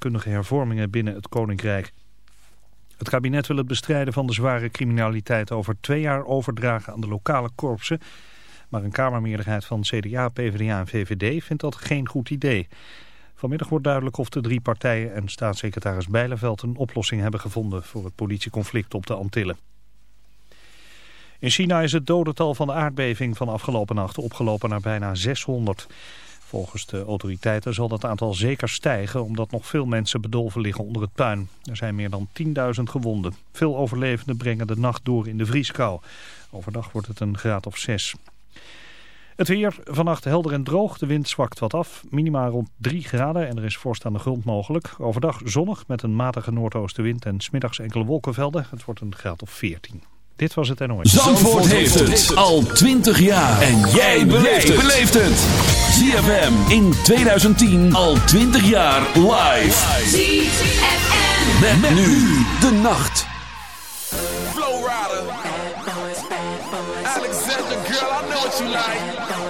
strafkundige hervormingen binnen het Koninkrijk. Het kabinet wil het bestrijden van de zware criminaliteit over twee jaar overdragen aan de lokale korpsen. Maar een kamermeerderheid van CDA, PvdA en VVD vindt dat geen goed idee. Vanmiddag wordt duidelijk of de drie partijen en staatssecretaris Bijleveld een oplossing hebben gevonden voor het politieconflict op de Antillen. In China is het dodental van de aardbeving van afgelopen nacht opgelopen naar bijna 600. Volgens de autoriteiten zal dat aantal zeker stijgen omdat nog veel mensen bedolven liggen onder het puin. Er zijn meer dan 10.000 gewonden. Veel overlevenden brengen de nacht door in de vrieskou. Overdag wordt het een graad of 6. Het weer vannacht helder en droog. De wind zwakt wat af. Minima rond 3 graden en er is vorst aan de grond mogelijk. Overdag zonnig met een matige noordoostenwind en smiddags enkele wolkenvelden. Het wordt een graad of 14. Dit was het NOS. Zandvoort, Zandvoort heeft het al 20 jaar. En jij beleeft het. ZFM in 2010 al 20 jaar live. ZFM. Met, met nu de nacht. Flow Rider. Alexander, girl, I know what you like.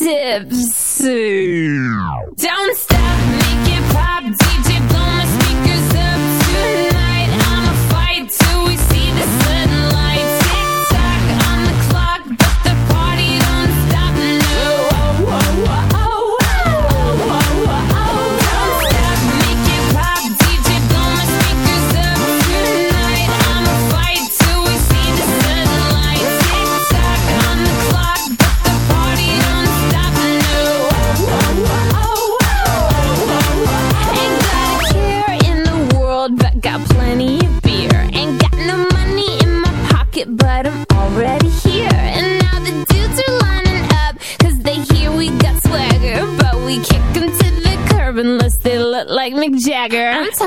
Dips. Downstairs.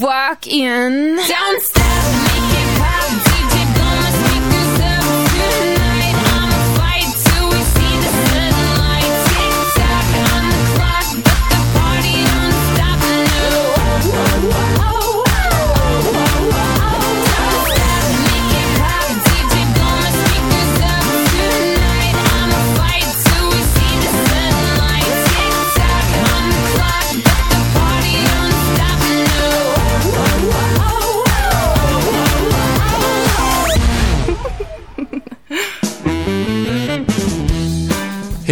Walk in. Don't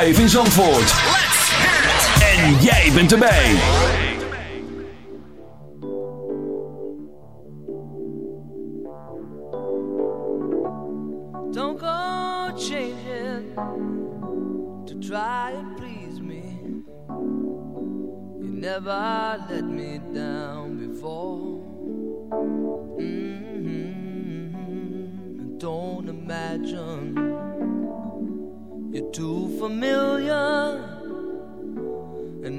live in Zandvoort. En jij bent erbij. Don't go changing to try and please me. You never let me down before. Mm -hmm. Don't imagine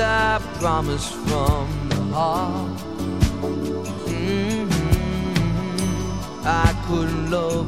I promise from the heart. Mm -hmm. I could love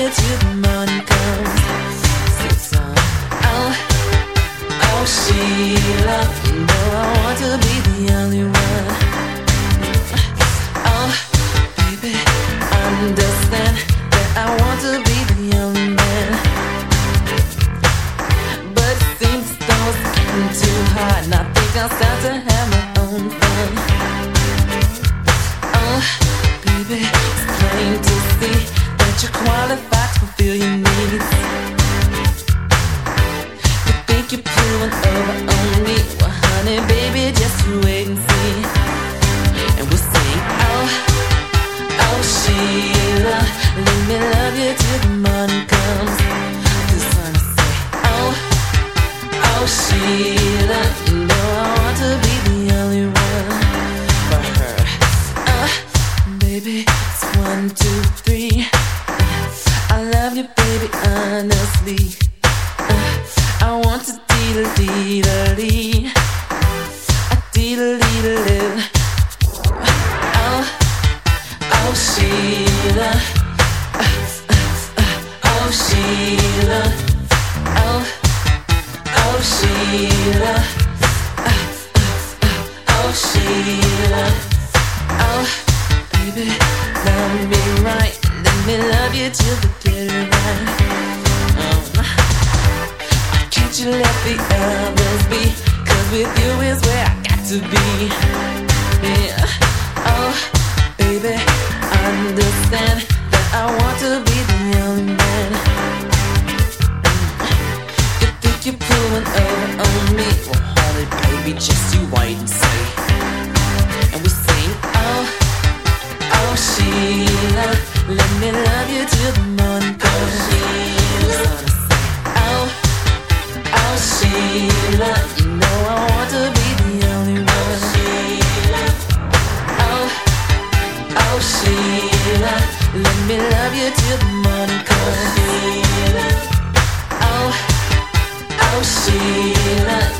here till the morning comes. You know I want to be. we and see. And we oh, oh Sheila, let me love you till the morning comes. Sheila. Oh, oh Sheila, you know I want to be the only one. Sheila. Oh, oh Sheila, let me love you till the morning comes. Sheila. Oh, oh Sheila.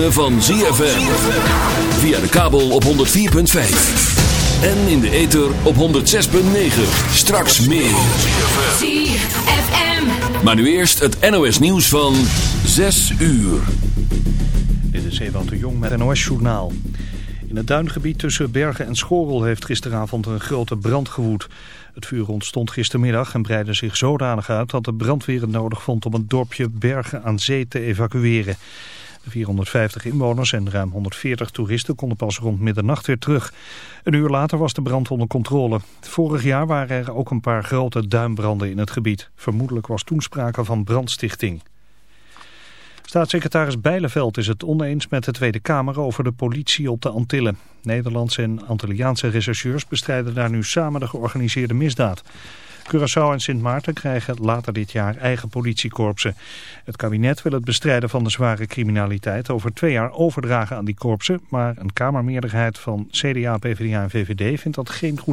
Ritme van ZFM. Via de kabel op 104.5. En in de ether op 106.9. Straks meer. ZFM. Maar nu eerst het NOS nieuws van 6 uur. Dit is Ewout de Jong met het NOS-journaal. In het duingebied tussen Bergen en Schorel heeft gisteravond een grote brand gewoed. Het vuur ontstond gistermiddag en breidde zich zodanig uit dat de brandweer het nodig vond om het dorpje Bergen aan Zee te evacueren. De 450 inwoners en ruim 140 toeristen konden pas rond middernacht weer terug. Een uur later was de brand onder controle. Vorig jaar waren er ook een paar grote duinbranden in het gebied. Vermoedelijk was toen sprake van brandstichting. Staatssecretaris Bijleveld is het oneens met de Tweede Kamer over de politie op de Antillen. Nederlandse en Antilliaanse rechercheurs bestrijden daar nu samen de georganiseerde misdaad. Curaçao en Sint Maarten krijgen later dit jaar eigen politiekorpsen. Het kabinet wil het bestrijden van de zware criminaliteit over twee jaar overdragen aan die korpsen. Maar een kamermeerderheid van CDA, PvdA en VVD vindt dat geen goed